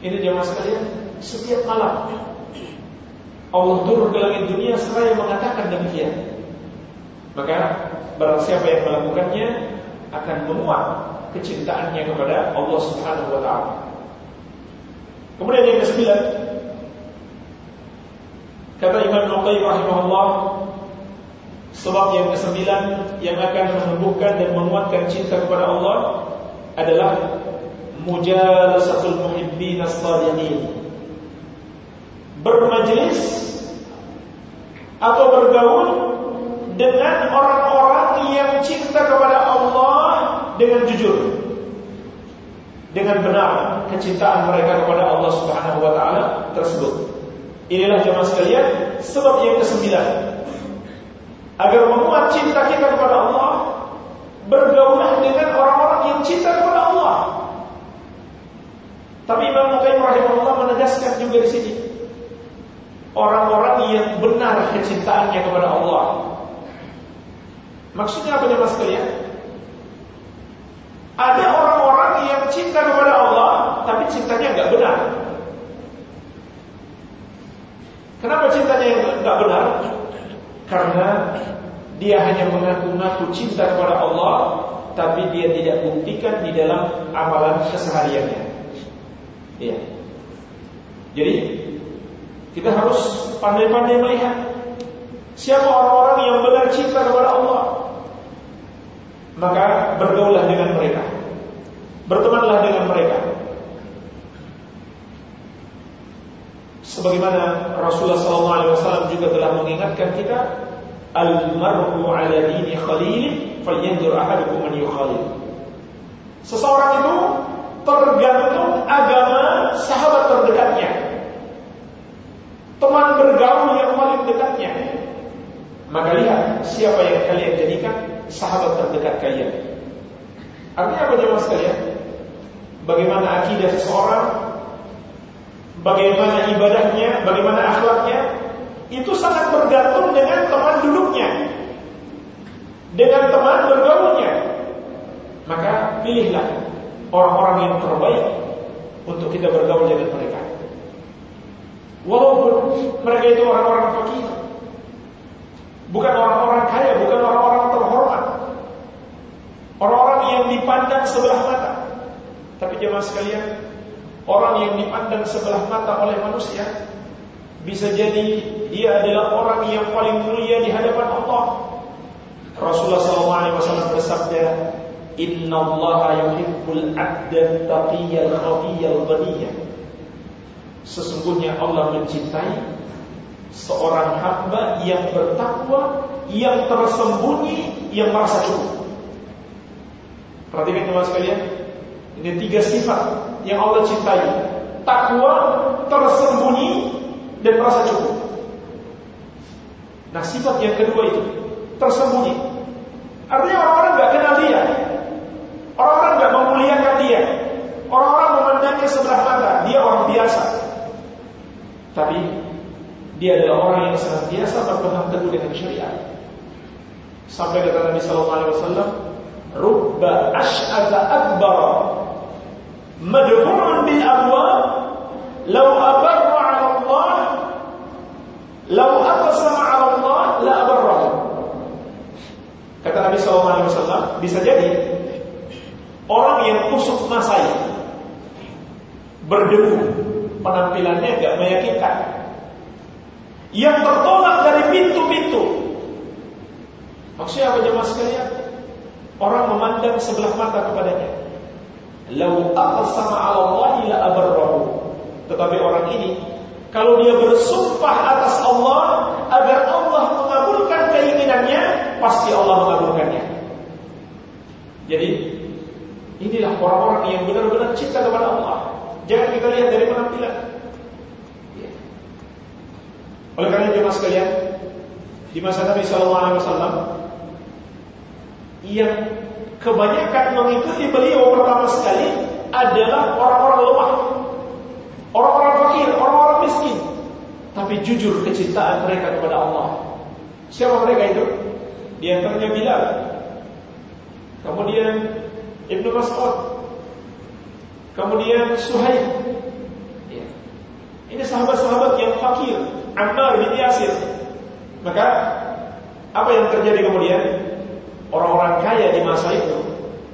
Ini jemaah sekalian, setiap malam Allah turun ke langit dunia seraya mengatakan demikian. Maka barang siapa yang melakukannya akan menguat kecintaannya kepada Allah Subhanahu taala. Kemudian yang kesembilan kata Imam Nuqayyim rahimahullah sebab yang kesembilan yang akan menumbuhkan dan menguatkan cinta kepada Allah adalah mujalasatul muhibbin as-salihin. Bermajlis atau bergaul dengan orang-orang yang cinta kepada dengan jujur. Dengan benar kecintaan mereka kepada Allah Subhanahu wa taala tersebut. Inilah jemaah sekalian sebab yang kesembilan. Agar menguat cinta kita kepada Allah, bergaulah dengan orang-orang yang cinta kepada Allah. Tapi Imam Muqayyim rahimahullah menegaskan juga di sini orang-orang yang benar kecintaannya kepada Allah. Maksudnya apa Mas sekalian? Ada orang-orang yang cinta kepada Allah, tapi cintanya nggak benar. Kenapa cintanya yang nggak benar? Karena dia hanya mengaku-ngaku cinta kepada Allah, tapi dia tidak buktikan di dalam amalan kesehariannya. Iya. Jadi kita harus pandai-pandai melihat siapa orang-orang yang benar cinta kepada Allah. Maka bergaulah dengan mereka. Bertemanlah dengan mereka. Sebagaimana Rasulullah SAW juga telah mengingatkan kita, al-mar'u 'ala dini khalil, falyanzur ahadukum man yukhalil. Seseorang itu tergantung agama sahabat terdekatnya. Teman bergaul yang paling dekatnya. Maka lihat siapa yang kalian jadikan sahabat terdekat kalian. Artinya apa jemaah sekalian? Bagaimana akidah seseorang, bagaimana ibadahnya, bagaimana akhlaknya, itu sangat bergantung dengan teman duduknya, dengan teman bergaulnya. Maka pilihlah orang-orang yang terbaik untuk kita bergaul dengan mereka. Walaupun mereka itu orang-orang fakir, bukan orang-orang kaya, bukan orang-orang terhormat, orang-orang yang dipandang sebelah mata. Tapi jemaah sekalian, orang yang dipandang sebelah mata oleh manusia bisa jadi dia adalah orang yang paling mulia di hadapan Allah. Rasulullah SAW bersabda, Inna Allah yuhibbul abdan taqiyal khafiyal ghaniyah. Sesungguhnya Allah mencintai seorang hamba yang bertakwa, yang tersembunyi, yang merasa cukup. Perhatikan teman sekalian, ini tiga sifat yang Allah cintai. Takwa, tersembunyi, dan merasa cukup. Nah sifat yang kedua itu tersembunyi. Artinya orang-orang nggak kenal dia, orang-orang nggak memuliakan dia, orang-orang memandangnya sebelah mata, dia orang biasa. Tapi dia adalah orang yang senantiasa berpegang teguh dengan syariat. Sampai kata Nabi Sallallahu Alaihi Wasallam, "Rubba ash'ata akbar, madhurun bil abwab, law abarra 'ala Allah, law aqsama 'ala Allah, la abarrahu." Kata Nabi Sallallahu Alaihi Wasallam, bisa jadi orang yang kusuk masai, berdebu, penampilannya tidak meyakinkan, yang tertolak dari pintu-pintu. Maksudnya apa jemaah sekalian? Orang memandang sebelah mata kepadanya. Lau aqsama 'ala Allah la abarrahu. Tetapi orang ini kalau dia bersumpah atas Allah agar Allah mengabulkan keinginannya, pasti Allah mengabulkannya. Jadi inilah orang-orang yang benar-benar cinta kepada Allah. Jangan kita lihat dari penampilan. Oleh karena jemaah sekalian, di masa Nabi Shallallahu Alaihi Wasallam yang kebanyakan mengikuti beliau pertama sekali adalah orang-orang lemah, orang-orang fakir, orang-orang miskin, tapi jujur kecintaan mereka kepada Allah. Siapa mereka itu? Di antaranya Bilal. Kemudian Ibnu Mas'ud. Kemudian Suhaib. Ya. Ini sahabat-sahabat yang fakir, Ammar bin Yasir. Maka apa yang terjadi kemudian? Orang-orang kaya di masa itu,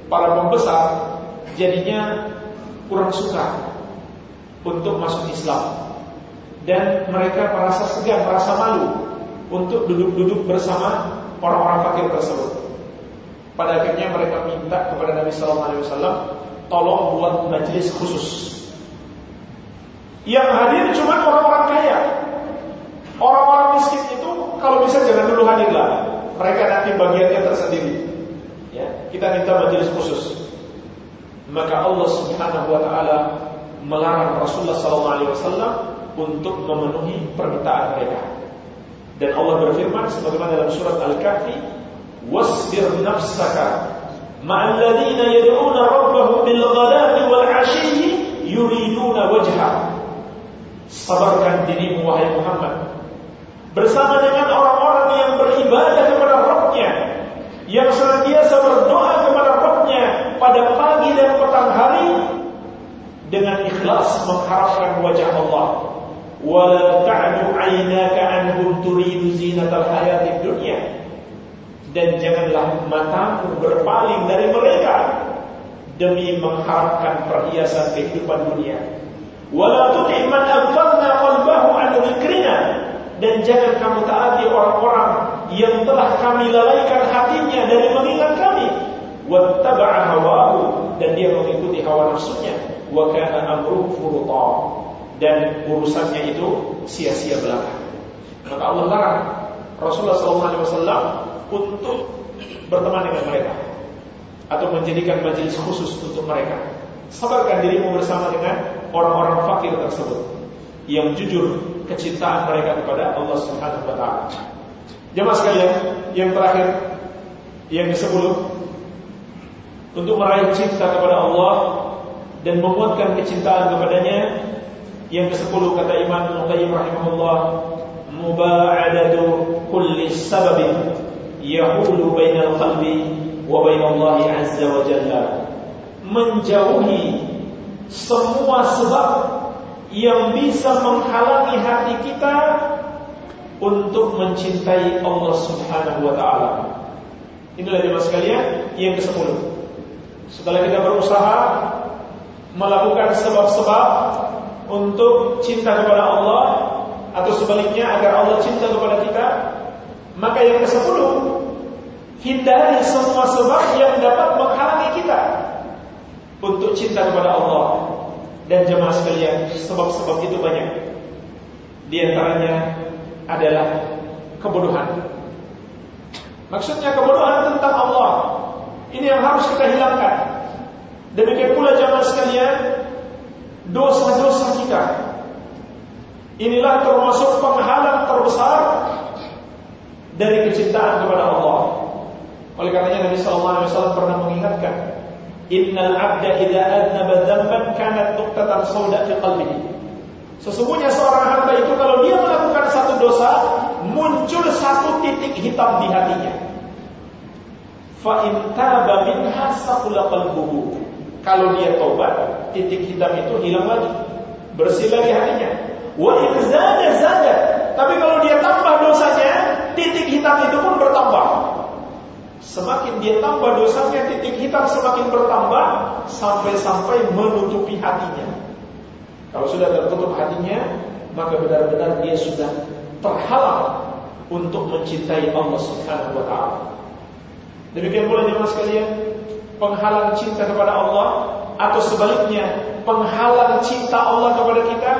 para pembesar jadinya kurang suka untuk masuk Islam. Dan mereka merasa segan, merasa malu untuk duduk-duduk bersama orang-orang fakir tersebut. Pada akhirnya mereka minta kepada Nabi Sallallahu Alaihi Wasallam, tolong buat majelis khusus. Yang hadir cuma orang-orang kaya. Orang-orang miskin itu kalau bisa jangan dulu hadirlah. Mereka nanti bagiannya tersendiri. Ya, kita minta majelis khusus. Maka Allah Subhanahu Wa Taala melarang Rasulullah Sallallahu Alaihi Wasallam untuk memenuhi permintaan mereka. Dan Allah berfirman sebagaimana dalam surat Al-Kahfi, "Wasbir nafsaka ma'al ladzina yad'una rabbahum bil ghadati wal 'ashiyyi yuriduna wajha." Sabarkan dirimu wahai Muhammad bersama dengan orang-orang yang beribadah yang senantiasa berdoa kepada Rabbnya pada pagi dan petang hari dengan ikhlas mengharapkan wajah Allah. Wala ta'du 'ainaka anhum turidu zinatal hayatid dunya. Dan janganlah matamu berpaling dari mereka demi mengharapkan perhiasan kehidupan dunia. Wala tuti' man aghfalna qalbahu an dzikrina dan jangan kamu taati orang-orang yang telah kami lalaikan hatinya dari mengingat kami dan dia mengikuti hawa nafsunya wa dan urusannya itu sia-sia belaka. Maka Allah larang Rasulullah SAW untuk berteman dengan mereka atau menjadikan majelis khusus untuk mereka. Sabarkan dirimu bersama dengan orang-orang fakir tersebut yang jujur kecintaan mereka kepada Allah Subhanahu wa taala. Jemaah sekalian, yang terakhir yang ke-10 untuk meraih cinta kepada Allah dan menguatkan kecintaan kepadanya yang ke-10 kata Imam Al-Qayyim rahimahullah, muba'adatu kulli sababin yahulu bainal qalbi wa bainallahi azza wa jalla. Menjauhi semua sebab yang bisa menghalangi hati kita untuk mencintai Allah Subhanahu wa taala. Inilah jemaah sekalian yang ke-10. Setelah kita berusaha melakukan sebab-sebab untuk cinta kepada Allah atau sebaliknya agar Allah cinta kepada kita, maka yang ke-10 hindari semua sebab yang dapat menghalangi kita untuk cinta kepada Allah. Dan jemaah sekalian, sebab-sebab itu banyak. Di antaranya adalah kebodohan. Maksudnya kebodohan tentang Allah. Ini yang harus kita hilangkan. Demikian pula jemaah sekalian, dosa-dosa kita. Inilah termasuk penghalang terbesar dari kecintaan kepada Allah. Oleh karenanya Nabi sallallahu alaihi wasallam pernah mengingatkan, "Innal 'abda idza adnaba dzamban kanat nuqtatan sauda fi qalbihi." Sesungguhnya seorang hamba itu kalau dia melakukan satu dosa, muncul satu titik hitam di hatinya. Fa in minha qalbuhu. Kalau dia tobat, titik hitam itu hilang lagi. Bersih lagi hatinya. Wa zada zada. Tapi kalau dia tambah dosanya, titik hitam itu pun bertambah. Semakin dia tambah dosanya, titik hitam semakin bertambah sampai-sampai menutupi hatinya. Kalau sudah tertutup hatinya, maka benar-benar dia sudah terhalang untuk mencintai Allah Subhanahu wa taala. Demikian pula jemaah sekalian, penghalang cinta kepada Allah atau sebaliknya penghalang cinta Allah kepada kita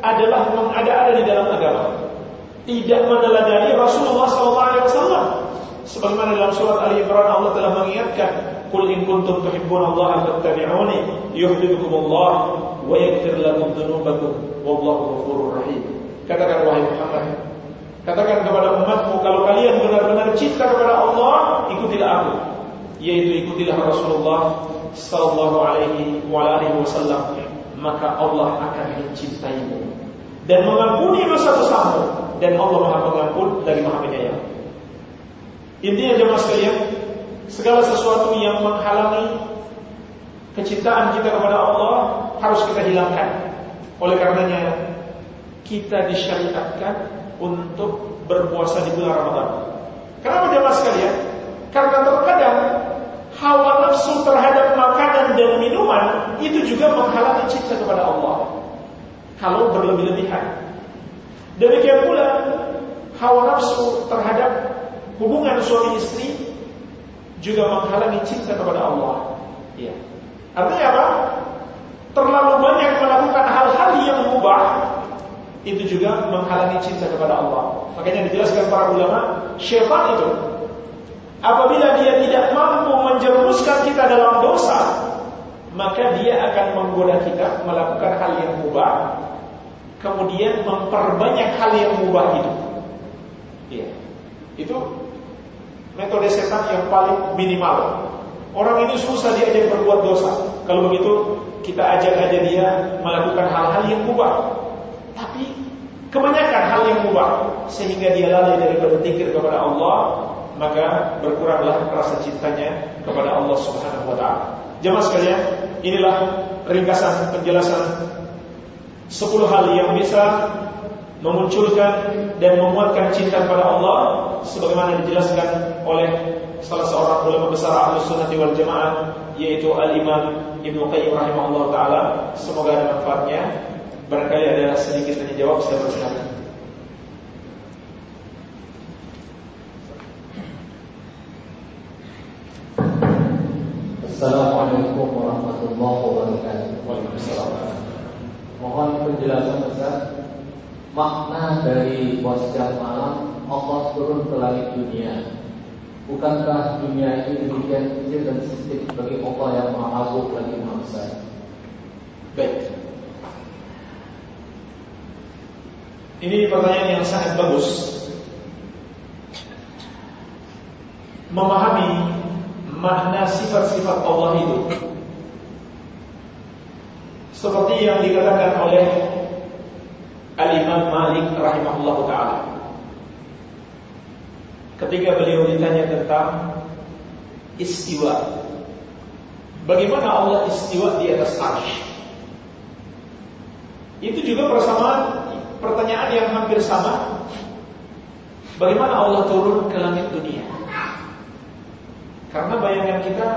adalah mengada-ada di dalam agama. Tidak meneladani Rasulullah SAW. Sebagaimana dalam surat Ali Imran Allah telah mengingatkan, "Qul in kuntum tuhibbunallaha fattabi'uni yuhibbukumullah wa yaghfir lakum dzunubakum wallahu ghafurur rahim." Katakan wahai Muhammad, katakan kepada umatmu kalau kalian benar-benar cinta kepada Allah, ikutilah aku yaitu ikutilah Rasulullah sallallahu alaihi wasallam maka Allah akan mencintaimu dan mengampuni dosa-dosamu dan Allah Maha Pengampun dari Maha Penyayang. Intinya jemaah sekalian, segala sesuatu yang menghalangi kecintaan kita kepada Allah harus kita hilangkan. Oleh karenanya kita disyariatkan untuk berpuasa di bulan Ramadan. Kenapa jemaah sekalian? Karena terkadang hawa nafsu terhadap makanan dan minuman itu juga menghalangi cinta kepada Allah. Kalau berlebih-lebihan. Demikian pula hawa nafsu terhadap hubungan suami istri juga menghalangi cinta kepada Allah. Ya. Artinya apa? terlalu banyak melakukan hal-hal yang mubah itu juga menghalangi cinta kepada Allah. Makanya dijelaskan para ulama, syaitan itu apabila dia tidak mampu menjerumuskan kita dalam dosa, maka dia akan menggoda kita melakukan hal yang mubah, kemudian memperbanyak hal yang mubah itu. Iya. Itu metode setan yang paling minimal. Orang ini susah diajak berbuat dosa. Kalau begitu kita ajak aja dia melakukan hal-hal yang mubah. Tapi kebanyakan hal yang mubah sehingga dia lalai dari berzikir kepada Allah, maka berkuranglah rasa cintanya kepada Allah Subhanahu wa taala. Jemaah sekalian, inilah ringkasan penjelasan 10 hal yang bisa memunculkan dan memuatkan cinta kepada Allah sebagaimana dijelaskan oleh salah seorang ulama besar Ahlus Sunnah wal Jamaah yaitu Al-Imam Ibnu Qayyim rahimahullah taala. Semoga ada manfaatnya. Barangkali ada sedikit tanya jawab saya persilakan. Assalamualaikum warahmatullahi wabarakatuh. Waalaikumsalam. Mohon penjelasan Ustaz Makna dari wasiat malam Allah turun ke langit dunia Bukankah dunia ini demikian kecil dan sempit bagi Allah yang maha agung lagi maha besar? Baik. Ini pertanyaan yang sangat bagus. Memahami makna sifat-sifat Allah itu seperti yang dikatakan oleh Al-Imam Malik rahimahullah taala ketika beliau ditanya tentang istiwa. Bagaimana Allah istiwa di atas arsh? Itu juga persamaan pertanyaan yang hampir sama. Bagaimana Allah turun ke langit dunia? Karena bayangan kita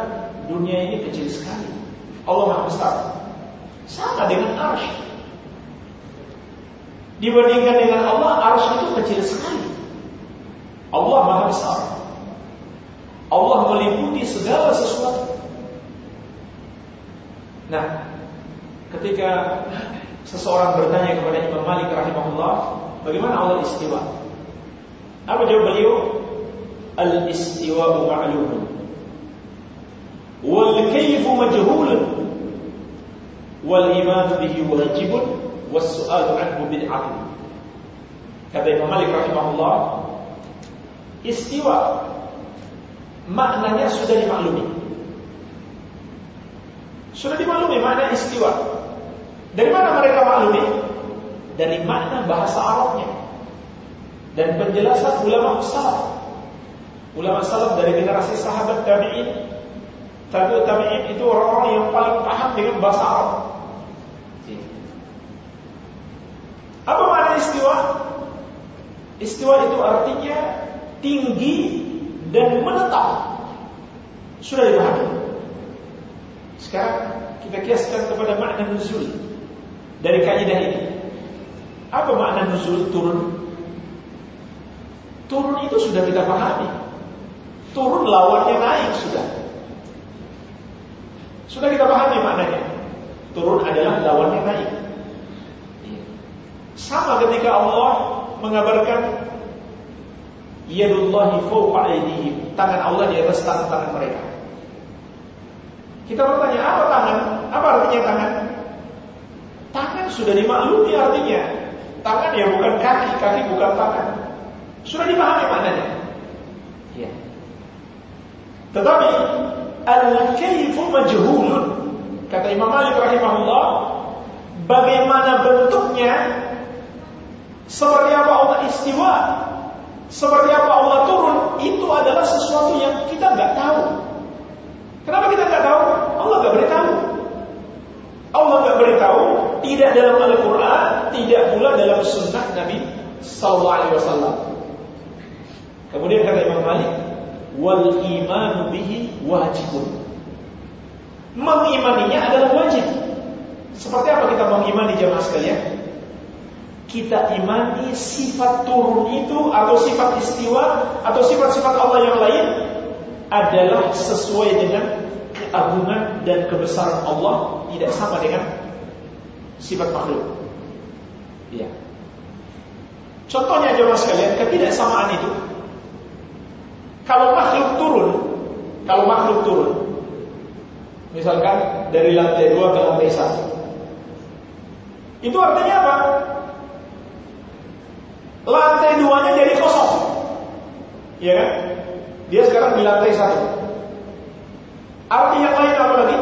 dunia ini kecil sekali. Allah Maha Besar. Sama dengan arsh. Dibandingkan dengan Allah, arsh itu kecil sekali. Allah Maha Besar. Allah meliputi segala sesuatu. Nah, ketika seseorang bertanya kepada Imam Malik rahimahullah, bagaimana Allah istiwa? Apa jawab beliau? Al-istiwa ma'lum. Wal kayfu majhul. Wal iman bihi wajib was su'al anhu bid'ah. Kata Imam Malik rahimahullah, Istiwa maknanya sudah dimaklumi. Sudah dimaklumi makna istiwa. Dari mana mereka maklumi? Dari makna bahasa Arabnya dan penjelasan ulama salaf. Ulama salaf dari generasi sahabat tabi'in. Tabi'ut tabi'in itu orang-orang yang paling paham dengan bahasa Arab. Apa makna istiwa? Istiwa itu artinya tinggi dan menetap. Sudah dipahami. Sekarang kita kiaskan kepada makna nuzul dari kaidah ini. Apa makna nuzul turun? Turun itu sudah kita pahami. Turun lawannya naik sudah. Sudah kita pahami maknanya. Turun adalah lawannya naik. Sama ketika Allah mengabarkan Yadullahi fawqa aydihim. Tangan Allah di atas tangan-tangan mereka. Kita bertanya, apa tangan? Apa artinya tangan? Tangan sudah dimaklumi artinya. Tangan ya bukan kaki, kaki bukan tangan. Sudah dipahami maknanya. Ya. Tetapi al-kayfu majhulun. Kata Imam Malik rahimahullah, bagaimana bentuknya seperti apa Allah istiwa seperti apa Allah turun itu adalah sesuatu yang kita nggak tahu. Kenapa kita nggak tahu? Allah nggak beritahu. Allah nggak beritahu, tidak dalam Al-Quran, tidak pula dalam Sunnah Nabi Sallallahu. Kemudian kata Imam Malik, wal imanu bihi wajibun. Mengimaninya adalah wajib. Seperti apa kita mengimani jamaah sekalian? Kita imani sifat turun itu atau sifat istiwa atau sifat-sifat Allah yang lain adalah sesuai dengan keagungan dan kebesaran Allah tidak sama dengan sifat makhluk. Iya. Contohnya jemaah sekalian, ketidaksamaan itu kalau makhluk turun, kalau makhluk turun, misalkan dari lantai dua ke lantai satu, itu artinya apa? Lantai duanya jadi kosong, ya kan? Dia sekarang di lantai satu. Arti yang lain apa lagi?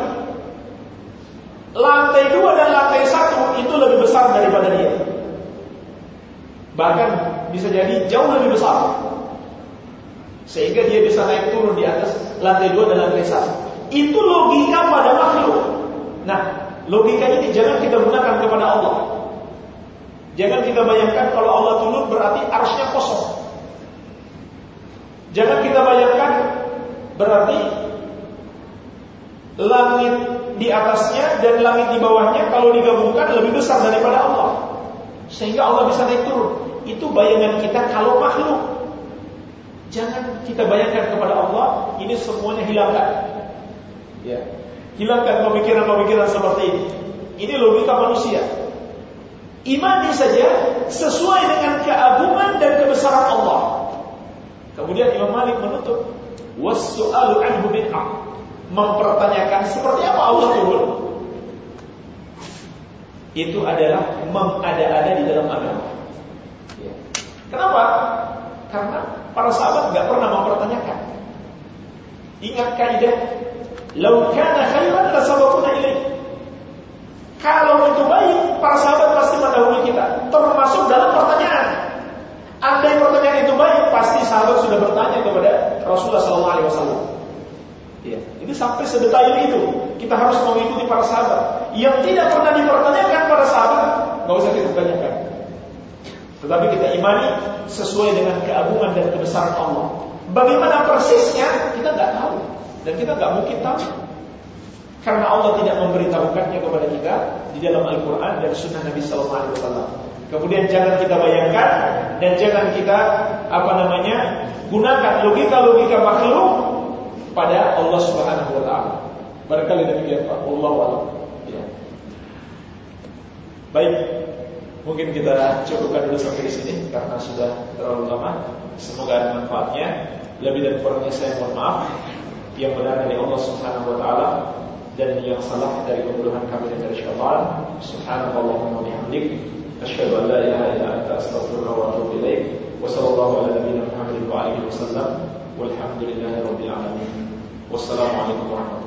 Lantai dua dan lantai satu itu lebih besar daripada dia. Bahkan bisa jadi jauh lebih besar. Sehingga dia bisa naik turun di atas lantai dua dan lantai satu. Itu logika pada makhluk. Nah, logika ini jangan kita gunakan kepada Allah. Jangan kita bayangkan kalau Allah turun berarti arusnya kosong. Jangan kita bayangkan berarti langit di atasnya dan langit di bawahnya kalau digabungkan lebih besar daripada Allah. Sehingga Allah bisa naik turun. Itu bayangan kita kalau makhluk. Jangan kita bayangkan kepada Allah, ini semuanya hilangkan. Ya. Hilangkan pemikiran-pemikiran seperti ini. Ini logika manusia. Imani saja sesuai dengan keagungan dan kebesaran Allah. Kemudian Imam Malik menutup wasu'alu anhu bid'ah. Mempertanyakan seperti apa Allah turun. Itu adalah mengada-ada di dalam agama. Ya. Kenapa? Karena para sahabat nggak pernah mempertanyakan. Ingat kaidah, "Lau kana khairan lasabaquna ilaih." Kalau itu baik, para sahabat pasti mendahului kita, termasuk dalam pertanyaan. Andai pertanyaan itu baik, pasti sahabat sudah bertanya kepada Rasulullah SAW. Ya, ini sampai sedetail itu. Kita harus mengikuti para sahabat. Yang tidak pernah dipertanyakan para sahabat, nggak usah kita tanyakan. Tetapi kita imani sesuai dengan keagungan dan kebesaran Allah. Bagaimana persisnya kita nggak tahu dan kita nggak mungkin tahu. Karena Allah tidak memberitahukannya kepada kita di dalam Al-Quran dan Sunnah Nabi Sallallahu Alaihi Wasallam. Kemudian jangan kita bayangkan dan jangan kita apa namanya gunakan logika-logika makhluk pada Allah Subhanahu Wa Taala. Barangkali demikian Pak. Allah alam. Ya. Baik, mungkin kita cukupkan dulu sampai di sini karena sudah terlalu lama. Semoga ada manfaatnya. Lebih dan kurangnya saya mohon maaf. Yang benar dari Allah Subhanahu Wa Taala dan yang salah dari kebodohan kami dan dari syaitan. Subhanallah wa bihamdik. Asyhadu an la ilaha illa anta astaghfiruka wa atubu ilaik. Wa sallallahu ala nabiyyina Muhammadin wa alihi wasallam. Walhamdulillahi rabbil alamin. Wassalamualaikum warahmatullahi wabarakatuh.